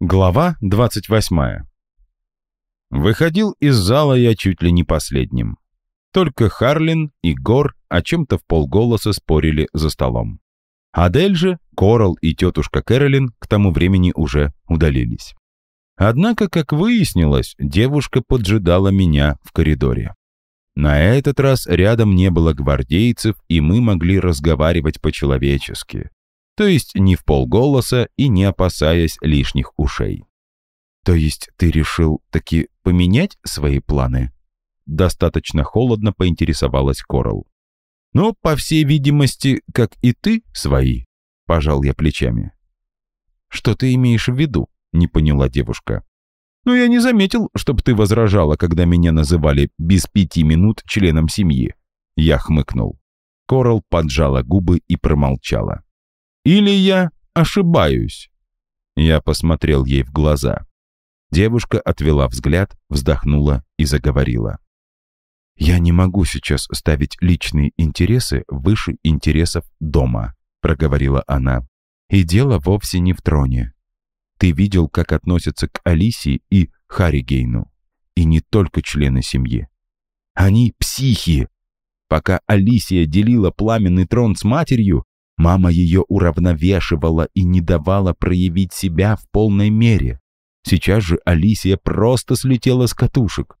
Глава 28. Выходил из зала я чуть ли не последним. Только Харлин и Гор о чем-то в полголоса спорили за столом. Адель же, Корал и тетушка Кэролин к тому времени уже удалились. Однако, как выяснилось, девушка поджидала меня в коридоре. На этот раз рядом не было гвардейцев, и мы могли разговаривать по-человечески то есть не в полголоса и не опасаясь лишних ушей. «То есть ты решил таки поменять свои планы?» Достаточно холодно поинтересовалась Корал. «Ну, по всей видимости, как и ты свои», — пожал я плечами. «Что ты имеешь в виду?» — не поняла девушка. «Ну, я не заметил, чтобы ты возражала, когда меня называли без пяти минут членом семьи». Я хмыкнул. Корал поджала губы и промолчала. Или я ошибаюсь?» Я посмотрел ей в глаза. Девушка отвела взгляд, вздохнула и заговорила. «Я не могу сейчас ставить личные интересы выше интересов дома», проговорила она. «И дело вовсе не в троне. Ты видел, как относятся к Алисии и Харригейну. И не только члены семьи. Они психи. Пока Алисия делила пламенный трон с матерью, Мама ее уравновешивала и не давала проявить себя в полной мере. Сейчас же Алисия просто слетела с катушек.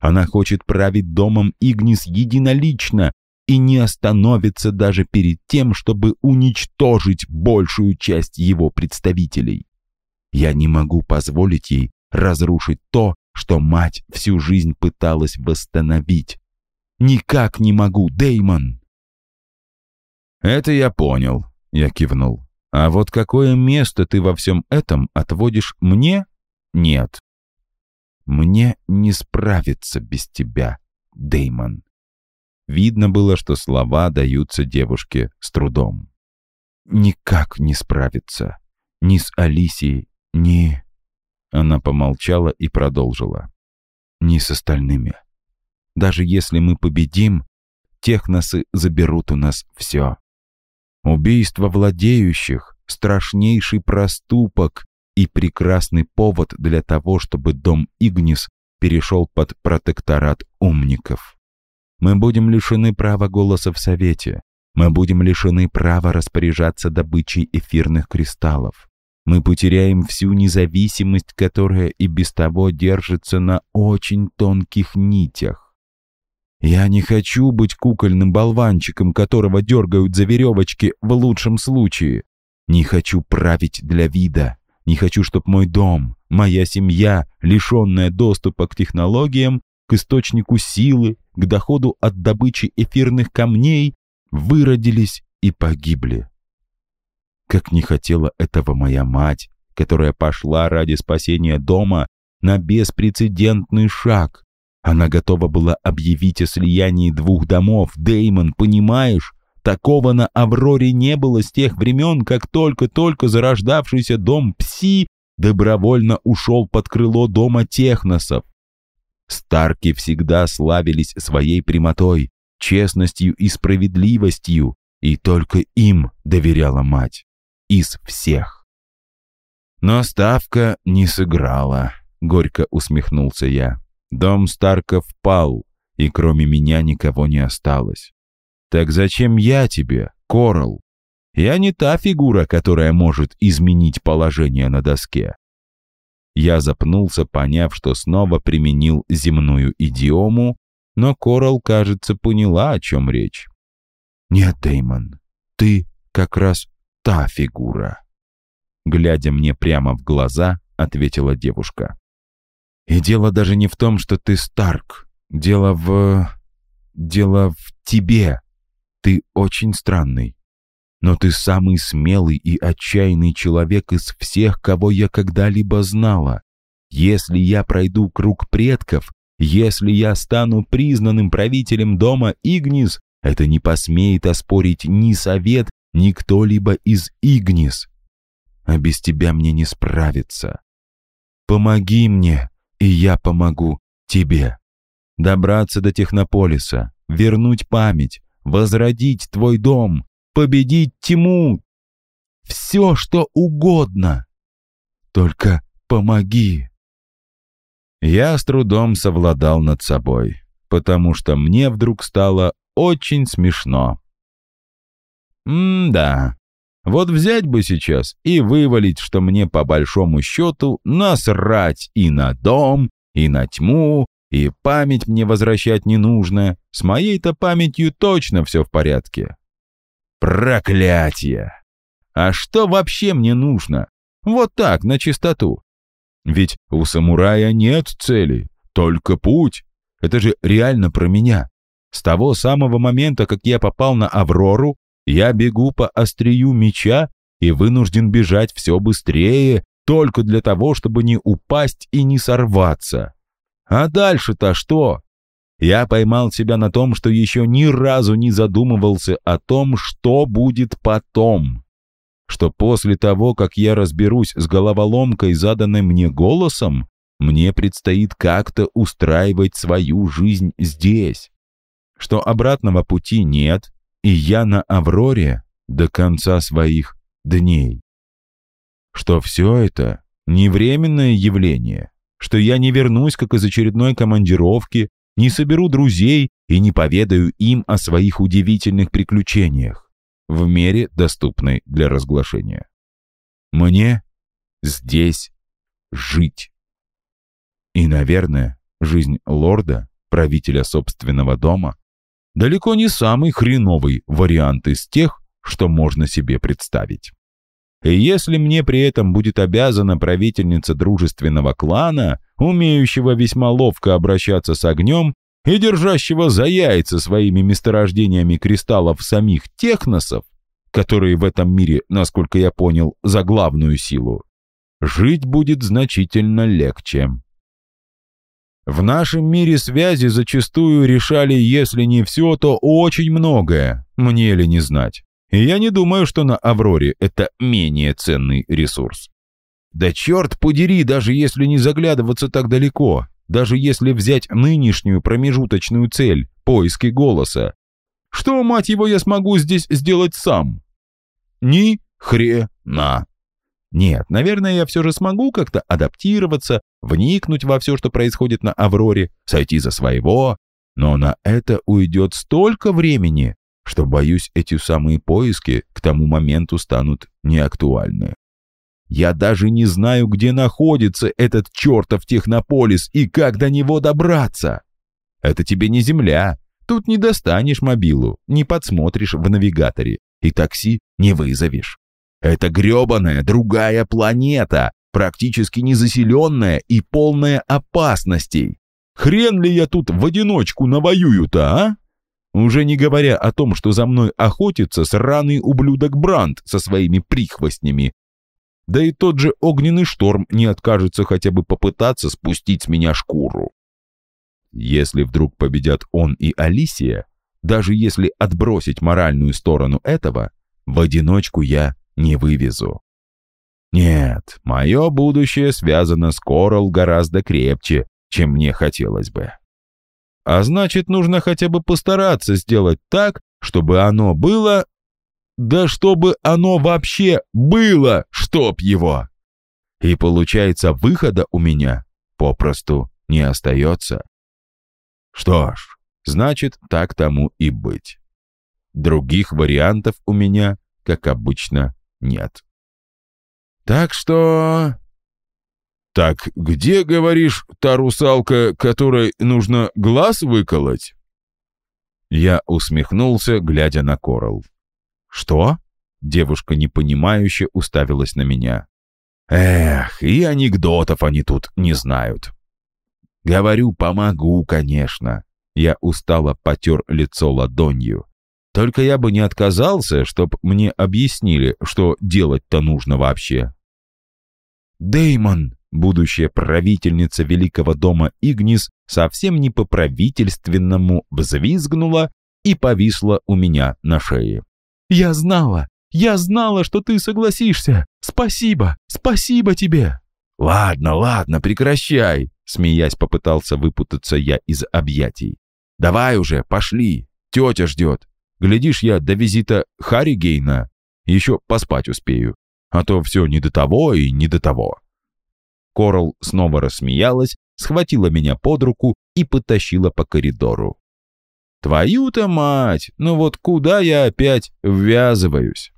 Она хочет править домом Игнис единолично и не остановится даже перед тем, чтобы уничтожить большую часть его представителей. Я не могу позволить ей разрушить то, что мать всю жизнь пыталась восстановить. Никак не могу, Деймон. «Это я понял», — я кивнул. «А вот какое место ты во всем этом отводишь мне? Нет». «Мне не справиться без тебя, Деймон». Видно было, что слова даются девушке с трудом. «Никак не справиться. Ни с Алисией, ни...» Она помолчала и продолжила. «Ни с остальными. Даже если мы победим, техносы заберут у нас все. Убийство владеющих — страшнейший проступок и прекрасный повод для того, чтобы дом Игнис перешел под протекторат умников. Мы будем лишены права голоса в Совете. Мы будем лишены права распоряжаться добычей эфирных кристаллов. Мы потеряем всю независимость, которая и без того держится на очень тонких нитях. Я не хочу быть кукольным болванчиком, которого дергают за веревочки в лучшем случае. Не хочу править для вида. Не хочу, чтобы мой дом, моя семья, лишенная доступа к технологиям, к источнику силы, к доходу от добычи эфирных камней, выродились и погибли. Как не хотела этого моя мать, которая пошла ради спасения дома на беспрецедентный шаг, она готова была объявить о слиянии двух домов. Деймон, понимаешь? Такого на Авроре не было с тех времен, как только-только зарождавшийся дом Пси добровольно ушел под крыло дома Техносов. Старки всегда славились своей прямотой, честностью и справедливостью, и только им доверяла мать. Из всех. Но ставка не сыграла, горько усмехнулся я. Дом Старков пал, и кроме меня никого не осталось. Так зачем я тебе, Корал? Я не та фигура, которая может изменить положение на доске. Я запнулся, поняв, что снова применил земную идиому, но Корал, кажется, поняла, о чем речь. «Нет, Дэймон, ты как раз та фигура». Глядя мне прямо в глаза, ответила девушка. И дело даже не в том, что ты Старк. Дело в... Дело в тебе. Ты очень странный. Но ты самый смелый и отчаянный человек из всех, кого я когда-либо знала. Если я пройду круг предков, если я стану признанным правителем дома Игнис, это не посмеет оспорить ни совет, ни кто-либо из Игнис. А без тебя мне не справиться. Помоги мне, и я помогу тебе. Добраться до Технополиса, вернуть память, возродить твой дом, победить тьму. Все, что угодно. Только помоги!» Я с трудом совладал над собой, потому что мне вдруг стало очень смешно. М-да, вот взять бы сейчас и вывалить, что мне по большому счету насрать и на дом, и на тьму, и память мне возвращать не нужно. С моей-то памятью точно все в порядке. Проклятие! А что вообще мне нужно? Вот так, на чистоту. Ведь у самурая нет цели, только путь. Это же реально про меня. С того самого момента, как я попал на Аврору, я бегу по острию меча и вынужден бежать все быстрее, только для того, чтобы не упасть и не сорваться. А дальше-то что? Я поймал себя на том, что еще ни разу не задумывался о том, что будет потом. Что после того, как я разберусь с головоломкой, заданной мне голосом, мне предстоит как-то устраивать свою жизнь здесь. Что обратного пути нет, и я на Авроре до конца своих дней. Что все это не временное явление, что я не вернусь, как из очередной командировки, не соберу друзей и не поведаю им о своих удивительных приключениях в мере, доступной для разглашения. Мне здесь жить. И, наверное, жизнь лорда, правителя собственного дома, далеко не самый хреновый вариант из тех, что можно себе представить. И если мне при этом будет обязана правительница дружественного клана, умеющего весьма ловко обращаться с огнем и держащего за яйца своими месторождениями кристаллов самих техносов, которые в этом мире, насколько я понял, за главную силу, жить будет значительно легче. В нашем мире связи зачастую решали, если не все, то очень многое, мне ли не знать. И я не думаю, что на Авроре это менее ценный ресурс. Да черт подери, даже если не заглядываться так далеко, даже если взять нынешнюю промежуточную цель – поиски голоса. Что, мать его, я смогу здесь сделать сам? Ни хрена. Нет, наверное, я все же смогу как-то адаптироваться, вникнуть во все, что происходит на Авроре, сойти за своего, но на это уйдет столько времени, что, боюсь, эти самые поиски к тому моменту станут неактуальны. Я даже не знаю, где находится этот чертов технополис и как до него добраться. Это тебе не земля. Тут не достанешь мобилу, не подсмотришь в навигаторе и такси не вызовешь. Это гребаная другая планета, практически незаселенная и полная опасностей. Хрен ли я тут в одиночку навоюю-то, а? Уже не говоря о том, что за мной охотится сраный ублюдок Бранд со своими прихвостнями. Да и тот же огненный шторм не откажется хотя бы попытаться спустить с меня шкуру. Если вдруг победят он и Алисия, даже если отбросить моральную сторону этого, в одиночку я не вывезу. Нет, мое будущее связано с Корал гораздо крепче, чем мне хотелось бы. А значит, нужно хотя бы постараться сделать так, чтобы оно было... Да чтобы оно вообще было, чтоб его! И получается, выхода у меня попросту не остается. Что ж, значит, так тому и быть. Других вариантов у меня, как обычно, нет. Так что «Так где, говоришь, та русалка, которой нужно глаз выколоть?» Я усмехнулся, глядя на Корал. «Что?» Девушка непонимающе уставилась на меня. «Эх, и анекдотов они тут не знают». «Говорю, помогу, конечно». Я устало потер лицо ладонью. «Только я бы не отказался, чтоб мне объяснили, что делать-то нужно вообще». Деймон будущая правительница великого дома Игнис совсем не по-правительственному взвизгнула и повисла у меня на шее. «Я знала! Я знала, что ты согласишься! Спасибо! Спасибо тебе!» «Ладно, ладно, прекращай!» Смеясь, попытался выпутаться я из объятий. «Давай уже, пошли! Тетя ждет! Глядишь, я до визита Харригейна еще поспать успею, а то все не до того и не до того!» Корал снова рассмеялась, схватила меня под руку и потащила по коридору. «Твою-то мать! Ну вот куда я опять ввязываюсь?»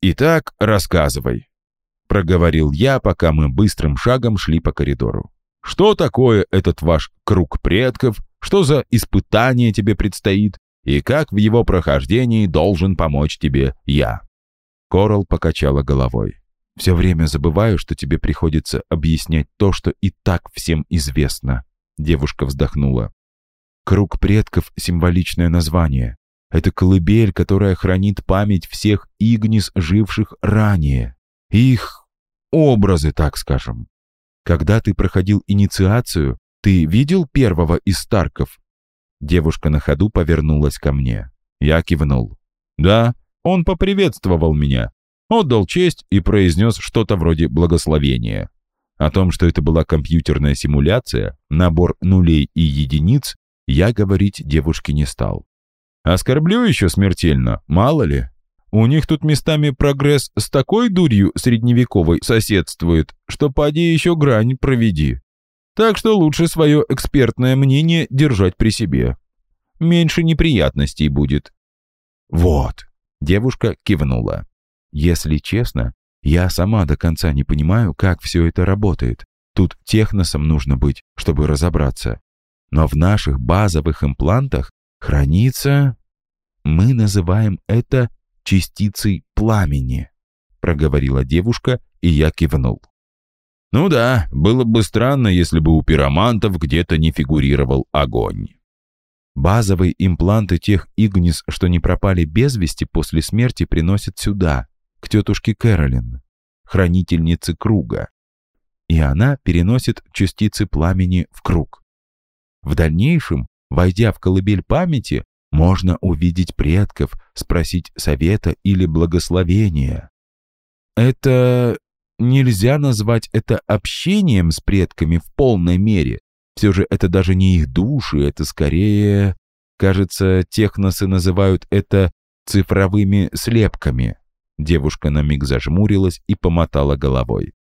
«Итак, рассказывай», — проговорил я, пока мы быстрым шагом шли по коридору. «Что такое этот ваш круг предков? Что за испытание тебе предстоит? И как в его прохождении должен помочь тебе я?» Корал покачала головой. «Все время забываю, что тебе приходится объяснять то, что и так всем известно», — девушка вздохнула. «Круг предков — символичное название. Это колыбель, которая хранит память всех Игнис, живших ранее. Их образы, так скажем. Когда ты проходил инициацию, ты видел первого из Старков?» Девушка на ходу повернулась ко мне. Я кивнул. «Да, он поприветствовал меня, отдал честь и произнес что-то вроде благословения. О том, что это была компьютерная симуляция, набор нулей и единиц, я говорить девушке не стал. Оскорблю еще смертельно, мало ли. У них тут местами прогресс с такой дурью средневековой соседствует, что поди еще грань проведи. Так что лучше свое экспертное мнение держать при себе. Меньше неприятностей будет. Вот, девушка кивнула. Если честно, я сама до конца не понимаю, как все это работает. Тут техносом нужно быть, чтобы разобраться. Но в наших базовых имплантах хранится... Мы называем это частицей пламени, проговорила девушка, и я кивнул. Ну да, было бы странно, если бы у пиромантов где-то не фигурировал огонь. Базовые импланты тех Игнис, что не пропали без вести после смерти, приносят сюда, к тетушке Кэролин, хранительнице круга. И она переносит частицы пламени в круг. В дальнейшем, войдя в колыбель памяти, можно увидеть предков, спросить совета или благословения. Это нельзя назвать это общением с предками в полной мере. Все же это даже не их души, это скорее... Кажется, техносы называют это цифровыми слепками. Девушка на миг зажмурилась и помотала головой.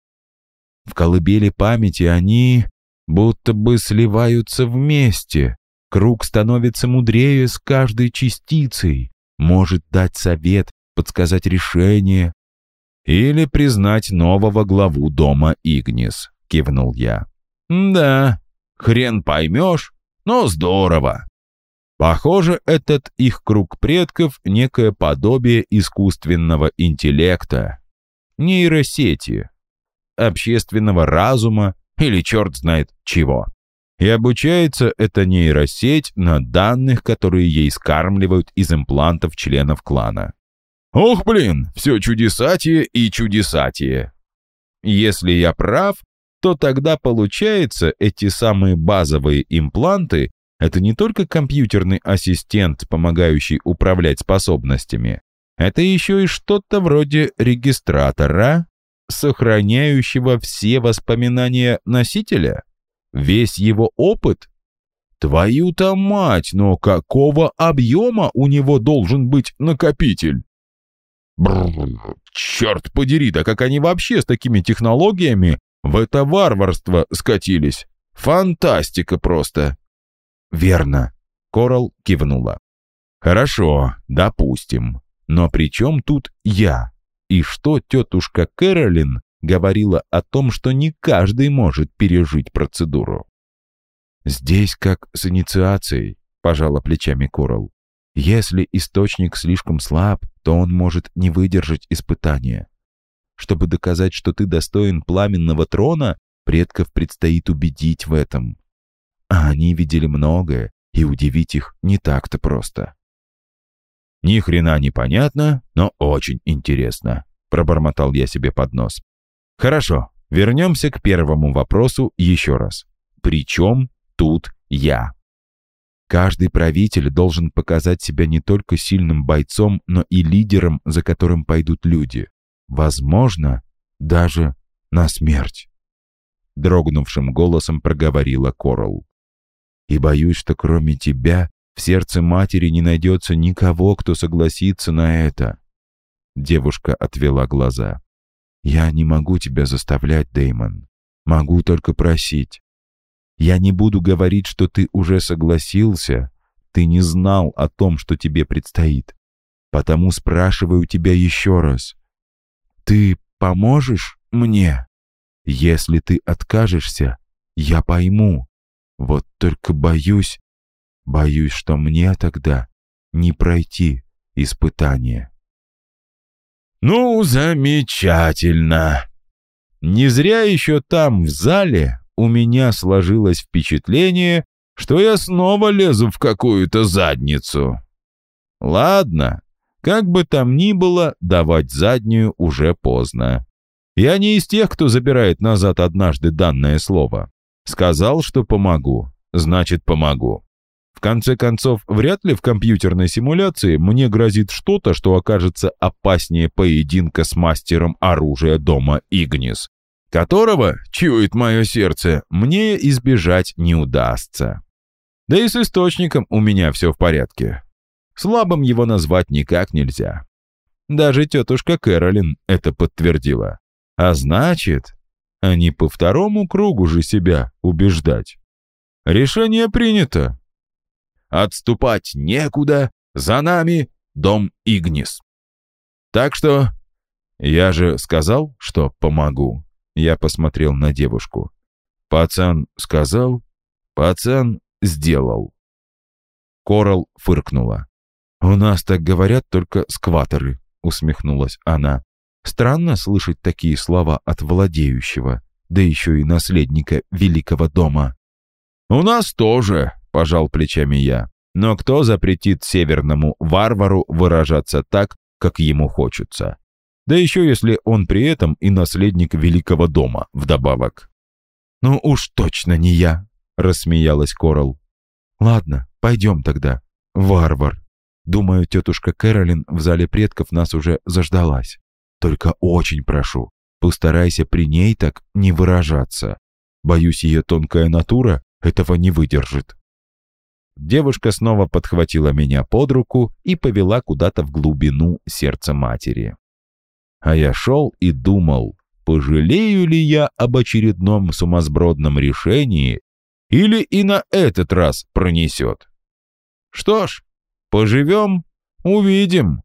В колыбели памяти они будто бы сливаются вместе. Круг становится мудрее с каждой частицей, может дать совет, подсказать решение, «Или признать нового главу дома Игнис», — кивнул я. «Да, хрен поймешь, но здорово». Похоже, этот их круг предков — некое подобие искусственного интеллекта, нейросети, общественного разума или черт знает чего. И обучается эта нейросеть на данных, которые ей скармливают из имплантов членов клана. Ох, блин, все чудесатие и чудесатие. Если я прав, то тогда получается эти самые базовые импланты — это не только компьютерный ассистент, помогающий управлять способностями, это еще и что-то вроде регистратора, сохраняющего все воспоминания носителя, весь его опыт. Твою-то мать, но какого объема у него должен быть накопитель? Черт подери, да как они вообще с такими технологиями в это варварство скатились? Фантастика просто. Верно. Корал кивнула. Хорошо, допустим. Но при чем тут я? И что тетушка Кэролин говорила о том, что не каждый может пережить процедуру? Здесь как с инициацией, пожала плечами Корал. Если источник слишком слаб, то он может не выдержать испытания. Чтобы доказать, что ты достоин пламенного трона, предков предстоит убедить в этом. А они видели многое, и удивить их не так-то просто. «Ни хрена не понятно, но очень интересно», — пробормотал я себе под нос. «Хорошо, вернемся к первому вопросу еще раз. Причем тут я?» Каждый правитель должен показать себя не только сильным бойцом, но и лидером, за которым пойдут люди. Возможно, даже на смерть. Дрогнувшим голосом проговорила Корал. И боюсь, что кроме тебя в сердце матери не найдется никого, кто согласится на это. Девушка отвела глаза. «Я не могу тебя заставлять, Деймон. Могу только просить. Я не буду говорить, что ты уже согласился. Ты не знал о том, что тебе предстоит. Потому спрашиваю тебя еще раз. Ты поможешь мне? Если ты откажешься, я пойму. Вот только боюсь, боюсь, что мне тогда не пройти испытание. Ну, замечательно. Не зря еще там, в зале, у меня сложилось впечатление, что я снова лезу в какую-то задницу. Ладно, как бы там ни было, давать заднюю уже поздно. Я не из тех, кто забирает назад однажды данное слово. Сказал, что помогу, значит помогу. В конце концов, вряд ли в компьютерной симуляции мне грозит что-то, что окажется опаснее поединка с мастером оружия дома Игнис, которого, чует мое сердце, мне избежать не удастся. Да и с источником у меня все в порядке. Слабым его назвать никак нельзя. Даже тетушка Кэролин это подтвердила. А значит, они по второму кругу же себя убеждать. Решение принято. Отступать некуда, за нами дом Игнис. Так что я же сказал, что помогу. Я посмотрел на девушку. Пацан сказал, пацан сделал. Корал фыркнула. «У нас так говорят только скваторы», — усмехнулась она. «Странно слышать такие слова от владеющего, да еще и наследника великого дома». «У нас тоже», — пожал плечами я. «Но кто запретит северному варвару выражаться так, как ему хочется? Да еще если он при этом и наследник великого дома вдобавок». «Ну уж точно не я», — рассмеялась Корал. «Ладно, пойдем тогда, варвар». Думаю, тетушка Кэролин в зале предков нас уже заждалась. Только очень прошу, постарайся при ней так не выражаться. Боюсь, ее тонкая натура этого не выдержит». Девушка снова подхватила меня под руку и повела куда-то в глубину сердца матери. А я шел и думал, пожалею ли я об очередном сумасбродном решении или и на этот раз пронесет. Что ж, Поживем — увидим.